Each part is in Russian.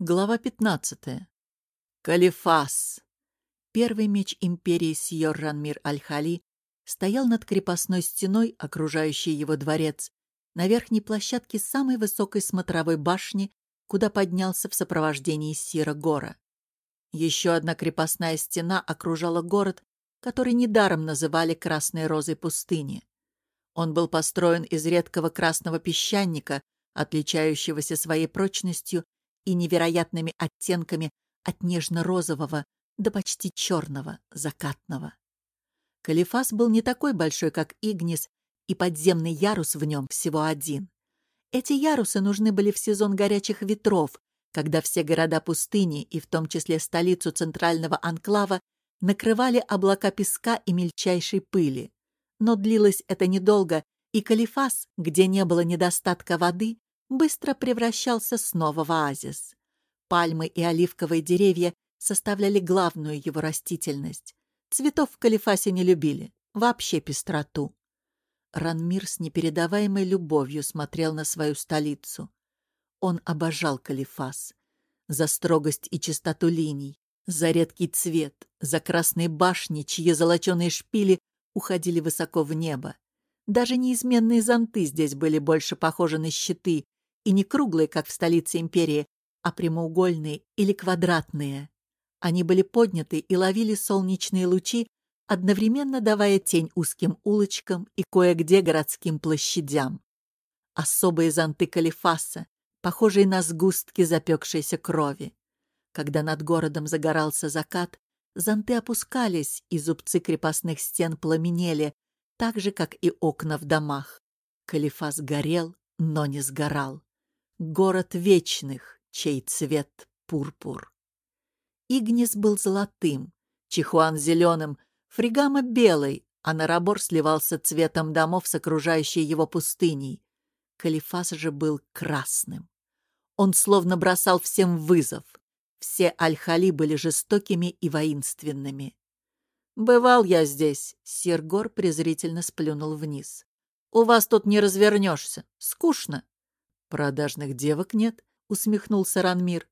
Глава 15. Калифас. Первый меч империи Сьор Ранмир Аль-Хали стоял над крепостной стеной, окружающей его дворец, на верхней площадке самой высокой смотровой башни, куда поднялся в сопровождении Сира Гора. Еще одна крепостная стена окружала город, который недаром называли Красной Розой пустыни. Он был построен из редкого красного песчаника, отличающегося своей прочностью и невероятными оттенками от нежно-розового до почти черного, закатного. Калифас был не такой большой, как Игнис, и подземный ярус в нем всего один. Эти ярусы нужны были в сезон горячих ветров, когда все города пустыни, и в том числе столицу центрального анклава, накрывали облака песка и мельчайшей пыли. Но длилось это недолго, и Калифас, где не было недостатка воды, быстро превращался снова в оазис. Пальмы и оливковые деревья составляли главную его растительность. Цветов в Калифасе не любили, вообще пестроту. Ранмир с непередаваемой любовью смотрел на свою столицу. Он обожал Калифас. За строгость и чистоту линий, за редкий цвет, за красные башни, чьи золоченые шпили уходили высоко в небо. Даже неизменные зонты здесь были больше похожи на щиты, и не круглые, как в столице империи, а прямоугольные или квадратные. Они были подняты и ловили солнечные лучи, одновременно давая тень узким улочкам и кое-где городским площадям. Особые зонты Калифаса, похожие на сгустки запекшейся крови. Когда над городом загорался закат, зонты опускались, и зубцы крепостных стен пламенели, так же, как и окна в домах. Калифас горел, но не сгорал. Город вечных, чей цвет пурпур. Игнис был золотым, Чихуан зеленым, Фригама белой, а Нарабор сливался цветом домов с окружающей его пустыней. Калифас же был красным. Он словно бросал всем вызов. Все Аль-Хали были жестокими и воинственными. «Бывал я здесь», — Сергор презрительно сплюнул вниз. «У вас тут не развернешься. Скучно. «Продажных девок нет?» — усмехнулся Ранмир.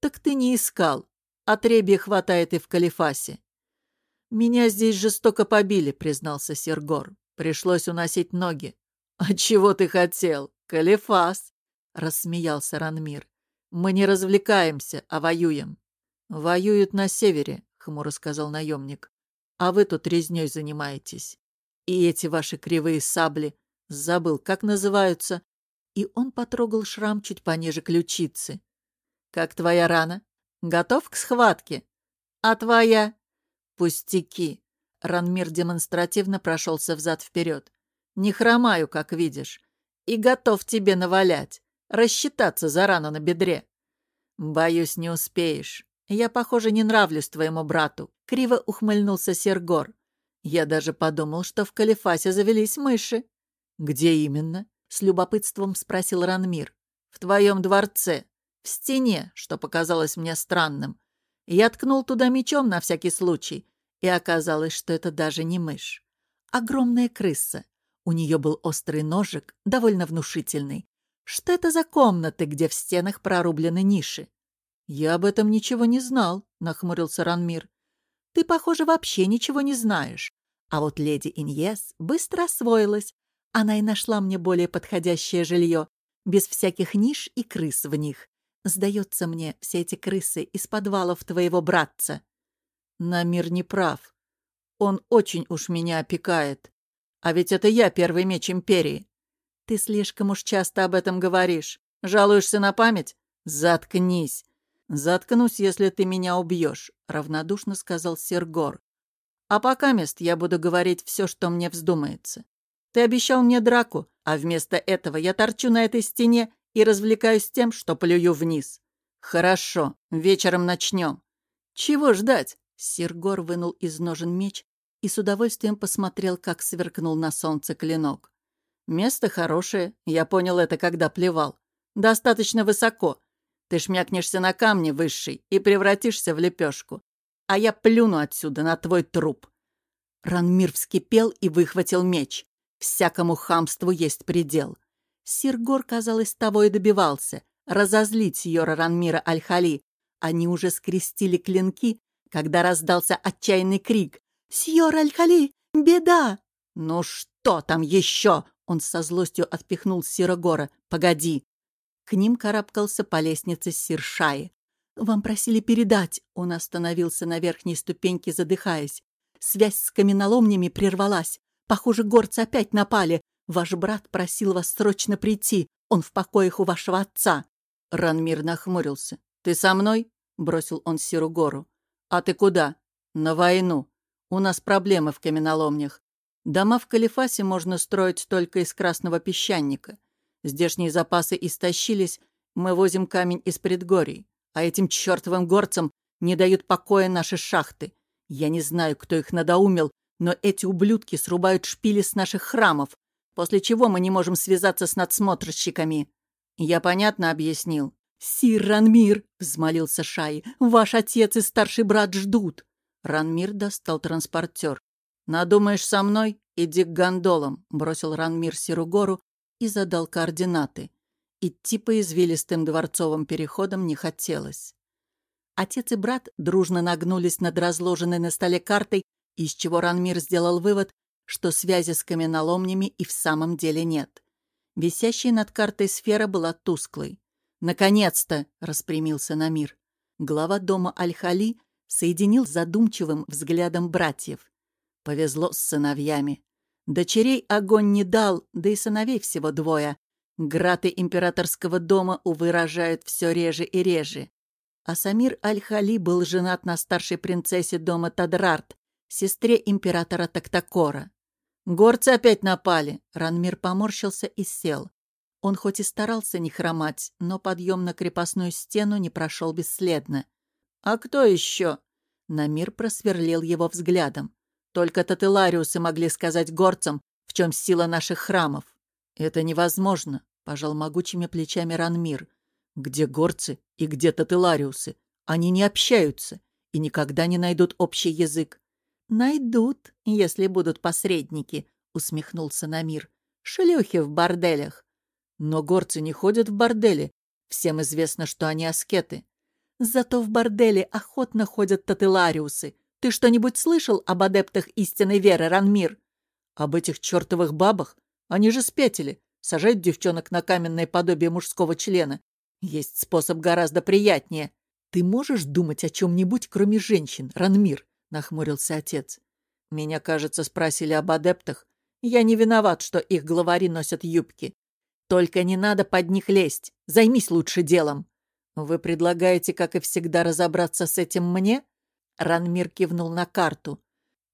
«Так ты не искал. Отребья хватает и в Калифасе». «Меня здесь жестоко побили», — признался Сергор. «Пришлось уносить ноги». «А чего ты хотел? Калифас!» — рассмеялся Ранмир. «Мы не развлекаемся, а воюем». «Воюют на севере», — хмуро сказал наемник. «А вы тут резней занимаетесь. И эти ваши кривые сабли. Забыл, как называются и он потрогал шрам чуть пониже ключицы. «Как твоя рана? Готов к схватке? А твоя?» «Пустяки!» Ранмир демонстративно прошелся взад-вперед. «Не хромаю, как видишь, и готов тебе навалять, рассчитаться за рану на бедре». «Боюсь, не успеешь. Я, похоже, не нравлюсь твоему брату», — криво ухмыльнулся Сергор. «Я даже подумал, что в Калифасе завелись мыши». «Где именно?» С любопытством спросил Ранмир. «В твоем дворце. В стене, что показалось мне странным. Я ткнул туда мечом на всякий случай, и оказалось, что это даже не мышь. Огромная крыса. У нее был острый ножик, довольно внушительный. Что это за комнаты, где в стенах прорублены ниши? «Я об этом ничего не знал», — нахмурился Ранмир. «Ты, похоже, вообще ничего не знаешь. А вот леди Иньес быстро освоилась, она и нашла мне более подходящее жилье, без всяких ниш и крыс в них. Сдается мне, все эти крысы из подвалов твоего братца. Намир не прав. Он очень уж меня опекает. А ведь это я первый меч Империи. Ты слишком уж часто об этом говоришь. Жалуешься на память? Заткнись. Заткнусь, если ты меня убьешь, равнодушно сказал Сергор. А пока мест я буду говорить все, что мне вздумается. Ты обещал мне драку, а вместо этого я торчу на этой стене и развлекаюсь тем, что плюю вниз. Хорошо, вечером начнем. Чего ждать? Сергор вынул из ножен меч и с удовольствием посмотрел, как сверкнул на солнце клинок. Место хорошее, я понял это, когда плевал. Достаточно высоко. Ты шмякнешься на камне высший и превратишься в лепешку. А я плюну отсюда на твой труп. Ранмир вскипел и выхватил меч. Всякому хамству есть предел. Сиргор, казалось, того и добивался. разозлить Сьора Ранмира Аль-Хали. Они уже скрестили клинки, когда раздался отчаянный крик. «Сьор Аль-Хали! Беда!» «Ну что там еще?» Он со злостью отпихнул Сирогора. «Погоди!» К ним карабкался по лестнице Сиршаи. «Вам просили передать!» Он остановился на верхней ступеньке, задыхаясь. «Связь с каменоломнями прервалась. Похоже, горцы опять напали. Ваш брат просил вас срочно прийти. Он в покоях у вашего отца». Ранмир нахмурился. «Ты со мной?» — бросил он Сиругору. «А ты куда?» «На войну. У нас проблемы в каменоломнях. Дома в Калифасе можно строить только из красного песчаника. Здешние запасы истощились, мы возим камень из предгорий, а этим чертовым горцам не дают покоя наши шахты. Я не знаю, кто их надоумил, но эти ублюдки срубают шпили с наших храмов, после чего мы не можем связаться с надсмотрщиками. Я понятно объяснил. «Сир Ранмир!» — взмолился Шай. «Ваш отец и старший брат ждут!» Ранмир достал транспортер. «Надумаешь со мной? Иди к гондолам», — бросил Ранмир Сиругору и задал координаты. Идти по извилистым дворцовым переходам не хотелось. Отец и брат дружно нагнулись над разложенной на столе картой, из чего Ранмир сделал вывод, что связи с каменоломнями и в самом деле нет. Висящая над картой сфера была тусклой. «Наконец-то!» — распрямился Намир. Глава дома Аль-Хали соединил задумчивым взглядом братьев. Повезло с сыновьями. Дочерей огонь не дал, да и сыновей всего двое. Граты императорского дома, увы, рожают все реже и реже. А Самир Аль-Хали был женат на старшей принцессе дома Тадрарт, сестре императора Тактакора. «Горцы опять напали!» Ранмир поморщился и сел. Он хоть и старался не хромать, но подъем на крепостную стену не прошел бесследно. «А кто еще?» Намир просверлил его взглядом. Только татылариусы могли сказать горцам, в чем сила наших храмов. Это невозможно, пожал могучими плечами Ранмир. Где горцы и где татылариусы? Они не общаются и никогда не найдут общий язык. Найдут, если будут посредники, усмехнулся Намир. Шлюхи в борделях. Но горцы не ходят в бордели. Всем известно, что они аскеты. Зато в борделе охотно ходят татылариусы. Ты что-нибудь слышал об адептах истинной веры, Ранмир? Об этих чертовых бабах? Они же спятили. Сажают девчонок на каменное подобие мужского члена. Есть способ гораздо приятнее. Ты можешь думать о чем-нибудь, кроме женщин, Ранмир? Нахмурился отец. Меня, кажется, спросили об адептах. Я не виноват, что их главари носят юбки. Только не надо под них лезть. Займись лучше делом. Вы предлагаете, как и всегда, разобраться с этим мне? Ранмир кивнул на карту.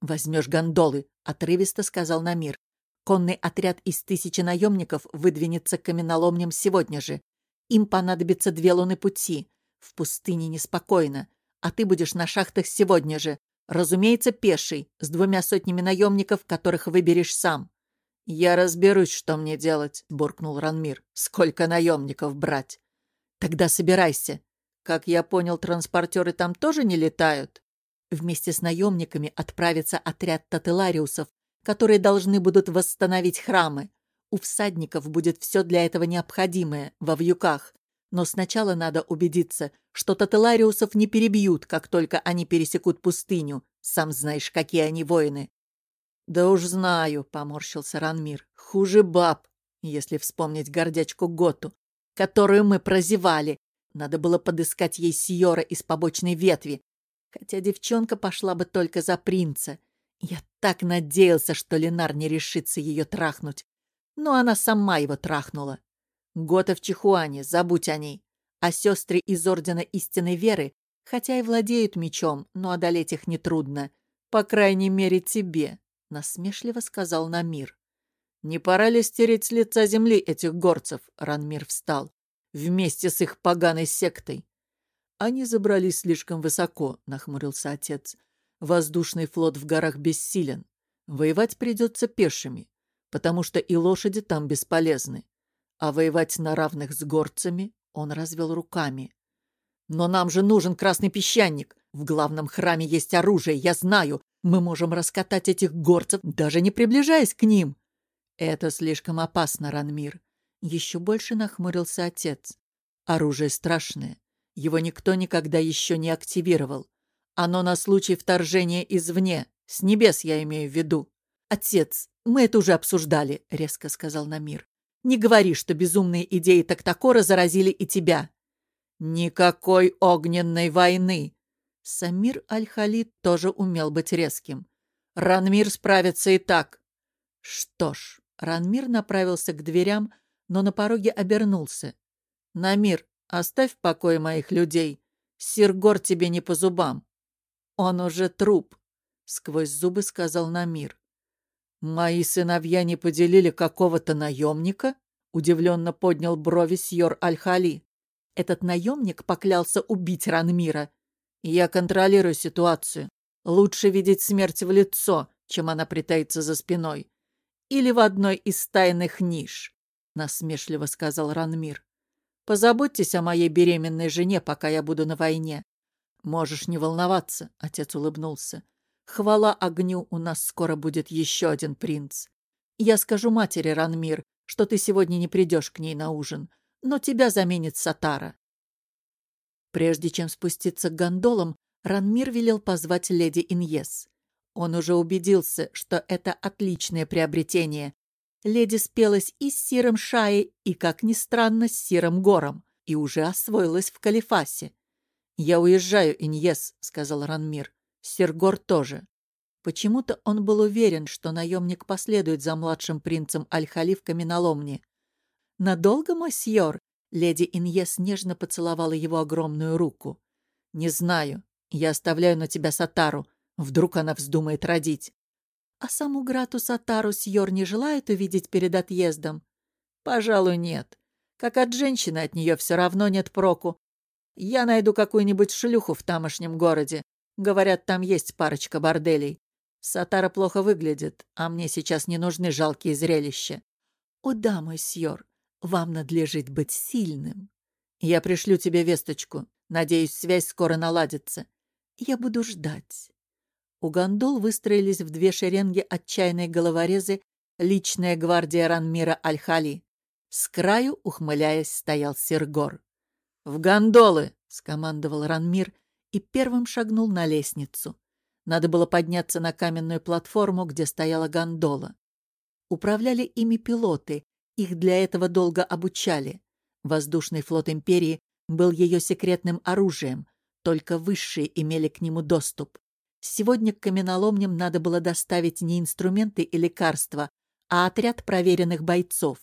«Возьмешь гондолы», — отрывисто сказал Намир. «Конный отряд из тысячи наемников выдвинется к каменоломням сегодня же. Им понадобится две луны пути. В пустыне неспокойно. А ты будешь на шахтах сегодня же. Разумеется, пеший, с двумя сотнями наемников, которых выберешь сам». «Я разберусь, что мне делать», — буркнул Ранмир. «Сколько наемников брать?» «Тогда собирайся. Как я понял, транспортеры там тоже не летают?» Вместе с наемниками отправится отряд тателариусов, которые должны будут восстановить храмы. У всадников будет все для этого необходимое, во вьюках. Но сначала надо убедиться, что тателариусов не перебьют, как только они пересекут пустыню. Сам знаешь, какие они воины. «Да уж знаю», — поморщился Ранмир. «Хуже баб, если вспомнить гордячку Готу, которую мы прозевали. Надо было подыскать ей Сьора из побочной ветви, Хотя девчонка пошла бы только за принца. Я так надеялся, что Ленар не решится ее трахнуть. Но она сама его трахнула. Гота в Чихуане, забудь о ней. А сестры из Ордена Истинной Веры, хотя и владеют мечом, но одолеть их нетрудно. По крайней мере, тебе, — насмешливо сказал Намир. «Не пора ли стереть с лица земли этих горцев?» — Ранмир встал. «Вместе с их поганой сектой. Они забрались слишком высоко, нахмурился отец. Воздушный флот в горах бессилен. Воевать придется пешими, потому что и лошади там бесполезны. А воевать на равных с горцами он развел руками. «Но нам же нужен красный песчаник. В главном храме есть оружие, я знаю. Мы можем раскатать этих горцев, даже не приближаясь к ним». «Это слишком опасно, Ранмир». Еще больше нахмурился отец. Оружие страшное. Его никто никогда еще не активировал. Оно на случай вторжения извне. С небес я имею в виду. «Отец, мы это уже обсуждали», — резко сказал Намир. «Не говори, что безумные идеи Тактакора заразили и тебя». «Никакой огненной войны!» Самир Аль-Халид тоже умел быть резким. «Ранмир справится и так». Что ж, Ранмир направился к дверям, но на пороге обернулся. «Намир, оставь в покое моих людей. Сиргор тебе не по зубам». «Он уже труп», — сквозь зубы сказал Намир. «Мои сыновья не поделили какого-то наемника?» — удивленно поднял брови Сьор Аль-Хали. Этот наемник поклялся убить Ранмира. «Я контролирую ситуацию. Лучше видеть смерть в лицо, чем она притаится за спиной. Или в одной из тайных ниш», — насмешливо сказал Ранмир. «Позаботьтесь о моей беременной жене, пока я буду на войне». «Можешь не волноваться», — отец улыбнулся. Хвала огню, у нас скоро будет еще один принц. Я скажу матери, Ранмир, что ты сегодня не придешь к ней на ужин, но тебя заменит Сатара. Прежде чем спуститься к гондолам, Ранмир велел позвать леди Иньес. Он уже убедился, что это отличное приобретение. Леди спелась и с Сиром Шаи, и, как ни странно, с Сиром Гором, и уже освоилась в Калифасе. «Я уезжаю, Иньес», — сказал Ранмир. Сергор тоже. Почему-то он был уверен, что наемник последует за младшим принцем Аль-Хали в каменоломне. «Надолго, мосьор?» Леди Иньес нежно поцеловала его огромную руку. «Не знаю. Я оставляю на тебя Сатару. Вдруг она вздумает родить». «А саму Грату Сатару Сьор не желает увидеть перед отъездом?» «Пожалуй, нет. Как от женщины от нее все равно нет проку. Я найду какую-нибудь шлюху в тамошнем городе. Говорят, там есть парочка борделей. Сатара плохо выглядит, а мне сейчас не нужны жалкие зрелища. О да, мой сьор, вам надлежит быть сильным. Я пришлю тебе весточку. Надеюсь, связь скоро наладится. Я буду ждать. У гондол выстроились в две шеренги отчаянные головорезы, личная гвардия Ранмира Аль-Хали. С краю, ухмыляясь, стоял Сергор. «В гондолы!» — скомандовал Ранмир, и первым шагнул на лестницу. Надо было подняться на каменную платформу, где стояла гондола. Управляли ими пилоты, их для этого долго обучали. Воздушный флот империи был ее секретным оружием, только высшие имели к нему доступ. Сегодня к каменоломням надо было доставить не инструменты и лекарства, а отряд проверенных бойцов.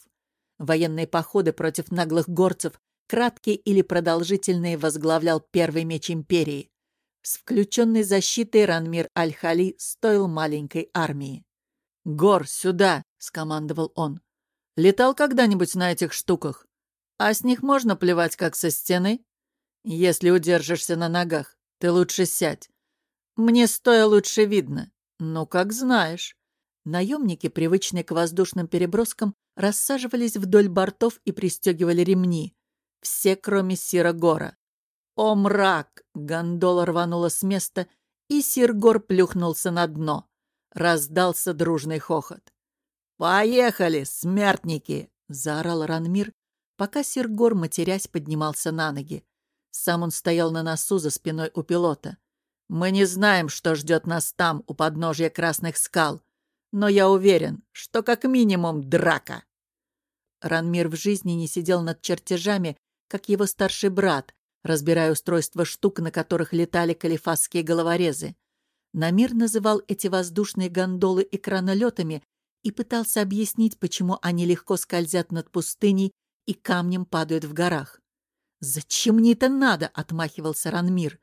Военные походы против наглых горцев краткие или продолжительные, возглавлял первый меч империи. С включенной защитой Ранмир Аль-Хали стоил маленькой армии. «Гор, сюда!» — скомандовал он. «Летал когда-нибудь на этих штуках? А с них можно плевать, как со стены? Если удержишься на ногах, ты лучше сядь. Мне стоя лучше видно. Ну, как знаешь». Наемники, привычные к воздушным переброскам, рассаживались вдоль бортов и пристегивали ремни. Все, кроме Сира Гора. «О, мрак!» — гондола рванула с места, и Сир Гор плюхнулся на дно. Раздался дружный хохот. «Поехали, смертники!» — заорал Ранмир, пока Сир Гор, матерясь, поднимался на ноги. Сам он стоял на носу за спиной у пилота. «Мы не знаем, что ждет нас там, у подножья Красных скал, но я уверен, что как минимум драка». Ранмир в жизни не сидел над чертежами как его старший брат, разбирая устройство штук, на которых летали калифасские головорезы. Намир называл эти воздушные гондолы экранолетами и пытался объяснить, почему они легко скользят над пустыней и камнем падают в горах. «Зачем мне это надо?» — отмахивался Ранмир.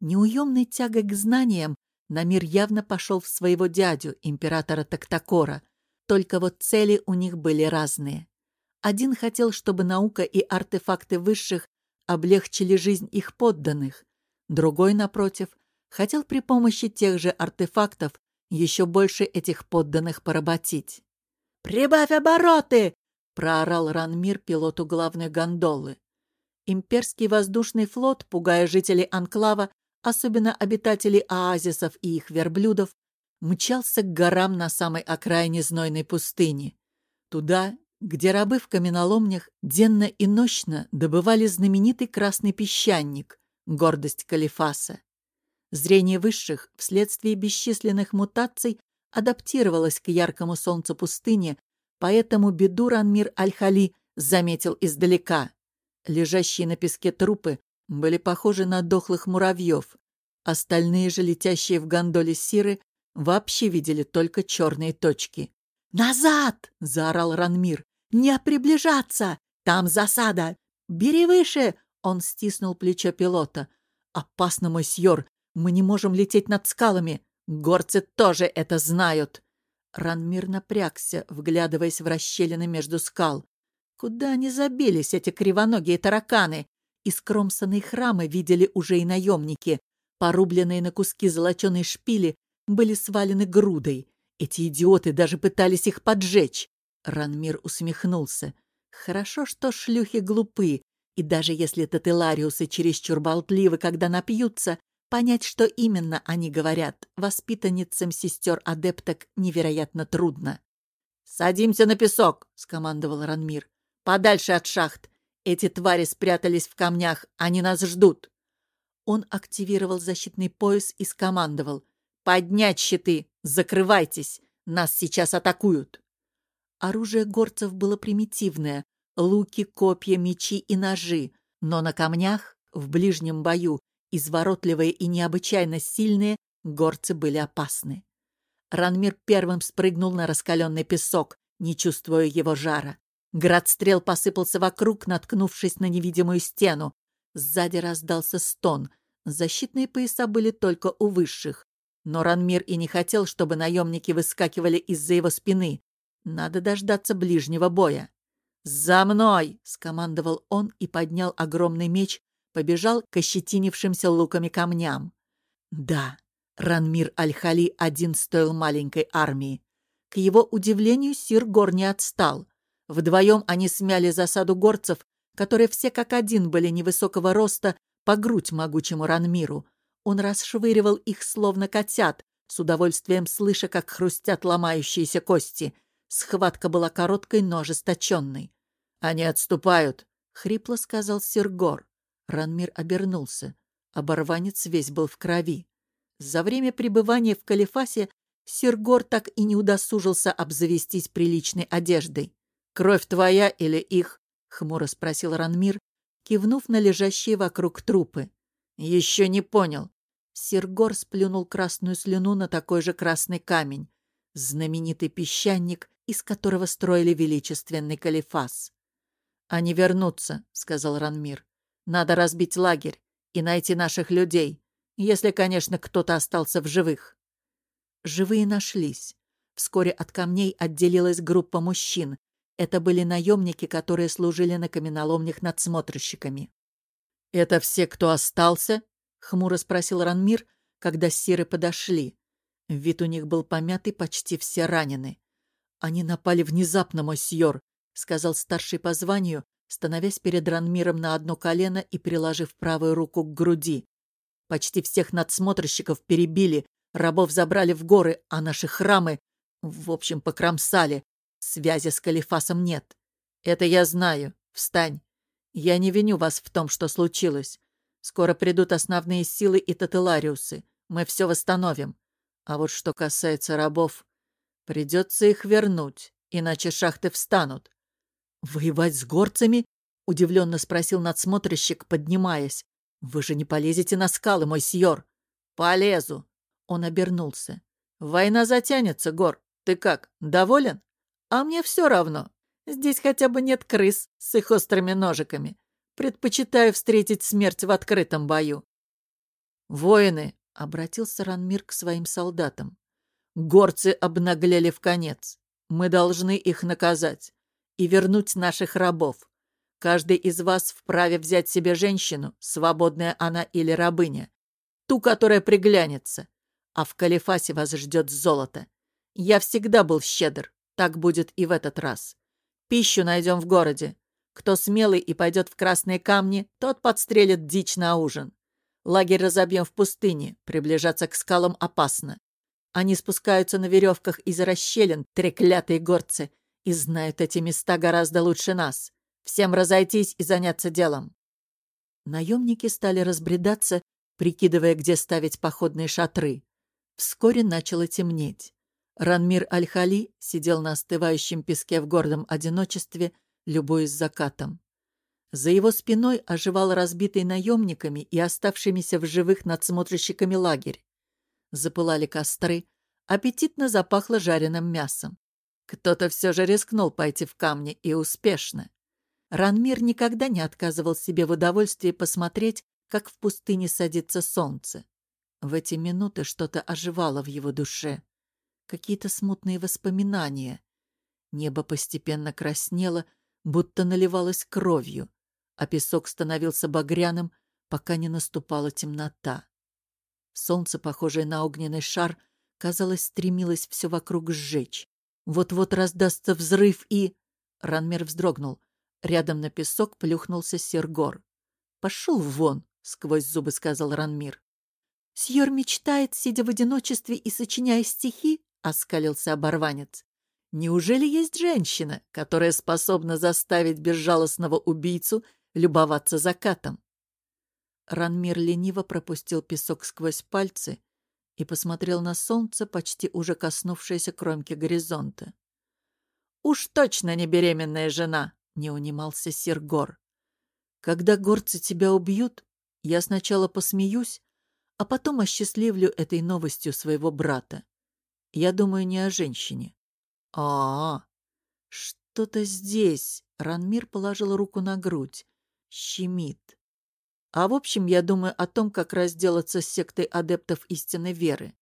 Неуемной тягой к знаниям Намир явно пошел в своего дядю, императора Тактакора. Только вот цели у них были разные. Один хотел, чтобы наука и артефакты высших облегчили жизнь их подданных. Другой, напротив, хотел при помощи тех же артефактов еще больше этих подданных поработить. «Прибавь обороты!» — проорал Ранмир пилоту главной гондолы. Имперский воздушный флот, пугая жителей Анклава, особенно обитателей оазисов и их верблюдов, мчался к горам на самой окраине знойной пустыни. Туда, где рабы в каменоломнях денно и нощно добывали знаменитый красный песчаник, гордость Калифаса. Зрение высших вследствие бесчисленных мутаций адаптировалось к яркому солнцу пустыни, поэтому беду Ранмир Аль-Хали заметил издалека. Лежащие на песке трупы были похожи на дохлых муравьев, остальные же, летящие в гондоле сиры, вообще видели только черные точки. «Назад!» — заорал Ранмир. «Не приближаться! Там засада! Бери выше!» Он стиснул плечо пилота. «Опасно, мой сьор! Мы не можем лететь над скалами! Горцы тоже это знают!» Ранмир напрягся, вглядываясь в расщелины между скал. Куда они забились, эти кривоногие тараканы? Искромсанные храмы видели уже и наемники. Порубленные на куски золоченые шпили были свалены грудой. Эти идиоты даже пытались их поджечь. Ранмир усмехнулся. Хорошо, что шлюхи глупы, и даже если тателариусы чересчур болтливы, когда напьются, понять, что именно они говорят, воспитанницам сестер-адепток невероятно трудно. «Садимся на песок!» — скомандовал Ранмир. «Подальше от шахт! Эти твари спрятались в камнях, они нас ждут!» Он активировал защитный пояс и скомандовал. «Поднять щиты! Закрывайтесь! Нас сейчас атакуют!» Оружие горцев было примитивное — луки, копья, мечи и ножи, но на камнях, в ближнем бою, изворотливые и необычайно сильные, горцы были опасны. Ранмир первым спрыгнул на раскаленный песок, не чувствуя его жара. Град стрел посыпался вокруг, наткнувшись на невидимую стену. Сзади раздался стон. Защитные пояса были только у высших. Но Ранмир и не хотел, чтобы наемники выскакивали из-за его спины. Надо дождаться ближнего боя. «За мной!» — скомандовал он и поднял огромный меч, побежал к ощетинившимся луками камням. Да, Ранмир Аль-Хали один стоил маленькой армии. К его удивлению, Сир Гор не отстал. Вдвоем они смяли засаду горцев, которые все как один были невысокого роста, по грудь могучему Ранмиру. Он расшвыривал их, словно котят, с удовольствием слыша, как хрустят ломающиеся кости. Схватка была короткой, но ожесточенной. «Они отступают», — хрипло сказал Сергор. Ранмир обернулся. Оборванец весь был в крови. За время пребывания в Калифасе Сергор так и не удосужился обзавестись приличной одеждой. «Кровь твоя или их?» — хмуро спросил Ранмир, кивнув на лежащие вокруг трупы. «Еще не понял». Сергор сплюнул красную слюну на такой же красный камень. Знаменитый песчаник, из которого строили величественный Калифас. «Они вернутся», — сказал Ранмир. «Надо разбить лагерь и найти наших людей, если, конечно, кто-то остался в живых». Живые нашлись. Вскоре от камней отделилась группа мужчин, это были наемники, которые служили на каменоломнях надсмотрщиками. «Это все, кто остался?» — хмуро спросил Ранмир, когда сиры подошли. Вид у них был помятый, почти все ранены. «Они напали внезапно, мой сьор», — сказал старший по званию, становясь перед Ранмиром на одно колено и приложив правую руку к груди. «Почти всех надсмотрщиков перебили, рабов забрали в горы, а наши храмы, в общем, покромсали. Связи с Калифасом нет. Это я знаю. Встань. Я не виню вас в том, что случилось. Скоро придут основные силы и тателариусы. Мы все восстановим. А вот что касается рабов, придется их вернуть, иначе шахты встанут. «Воевать с горцами?» — удивленно спросил надсмотрщик, поднимаясь. «Вы же не полезете на скалы, мой сьор?» «Полезу!» — он обернулся. «Война затянется, Гор. Ты как, доволен?» А мне все равно. Здесь хотя бы нет крыс с их острыми ножиками. Предпочитаю встретить смерть в открытом бою. «Воины!» — обратился Ранмир к своим солдатам. «Горцы обнаглели в конец. Мы должны их наказать и вернуть наших рабов. Каждый из вас вправе взять себе женщину, свободная она или рабыня, ту, которая приглянется, а в Калифасе вас ждет золото. Я всегда был щедр, так будет и в этот раз. Пищу найдем в городе. Кто смелый и пойдет в красные камни, тот подстрелит дичь на ужин. Лагерь разобьем в пустыне, приближаться к скалам опасно. Они спускаются на веревках из расщелин, треклятые горцы. и знают эти места гораздо лучше нас. Всем разойтись и заняться делом. Наемники стали разбредаться, прикидывая, где ставить походные шатры. Вскоре начало темнеть. Ранмир Аль-Хали сидел на остывающем песке в гордом одиночестве, любуясь закатом. За его спиной оживал разбитый наемниками и оставшимися в живых надсмотрщиками лагерь. Запылали костры, аппетитно запахло жареным мясом. Кто-то все же рискнул пойти в камни, и успешно. Ранмир никогда не отказывал себе в удовольствии посмотреть, как в пустыне садится солнце. В эти минуты что-то оживало в его душе. Какие-то смутные воспоминания. Небо постепенно краснело, будто наливалось кровью, а песок становился багряным, пока не наступала темнота. Солнце, похожее на огненный шар, казалось, стремилось все вокруг сжечь. Вот-вот раздастся взрыв и... Ранмер вздрогнул. Рядом на песок плюхнулся Сергор. «Пошел вон!» — сквозь зубы сказал Ранмир. «Сьор мечтает, сидя в одиночестве и сочиняя стихи?» — оскалился оборванец. «Неужели есть женщина, которая способна заставить безжалостного убийцу любоваться закатом?» Ранмир лениво пропустил песок сквозь пальцы и посмотрел на солнце, почти уже коснувшееся кромки горизонта. «Уж точно не беременная жена!» — не унимался Сергор. «Когда горцы тебя убьют, я сначала посмеюсь, а потом осчастливлю этой новостью своего брата. Я думаю не о женщине». «А, -а, -а что-то здесь!» — Ранмир положил руку на грудь. «Щемит. А в общем, я думаю о том, как разделаться с сектой адептов истинной веры.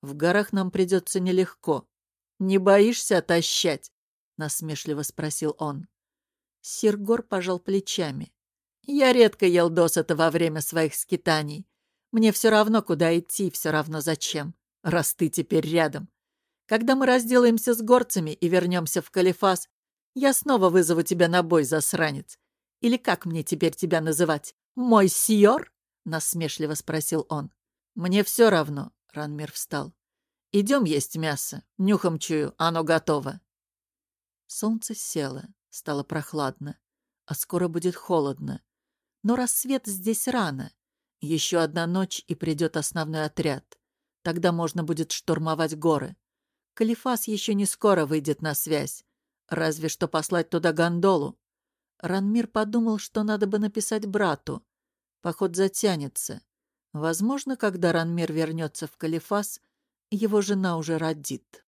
В горах нам придется нелегко. Не боишься отощать? Насмешливо спросил он. Сиргор пожал плечами. Я редко ел досыта во время своих скитаний. Мне все равно, куда идти, все равно зачем, раз ты теперь рядом. Когда мы разделаемся с горцами и вернемся в Калифас, я снова вызову тебя на бой, засранец. Или как мне теперь тебя называть? «Мой сьор?» — насмешливо спросил он. «Мне все равно», — Ранмир встал. «Идем есть мясо. Нюхом чую, оно готово». Солнце село, стало прохладно, а скоро будет холодно. Но рассвет здесь рано. Еще одна ночь, и придет основной отряд. Тогда можно будет штурмовать горы. Калифас еще не скоро выйдет на связь. Разве что послать туда гондолу. Ранмир подумал, что надо бы написать брату. Поход затянется. Возможно, когда Ранмир вернется в Калифас, его жена уже родит.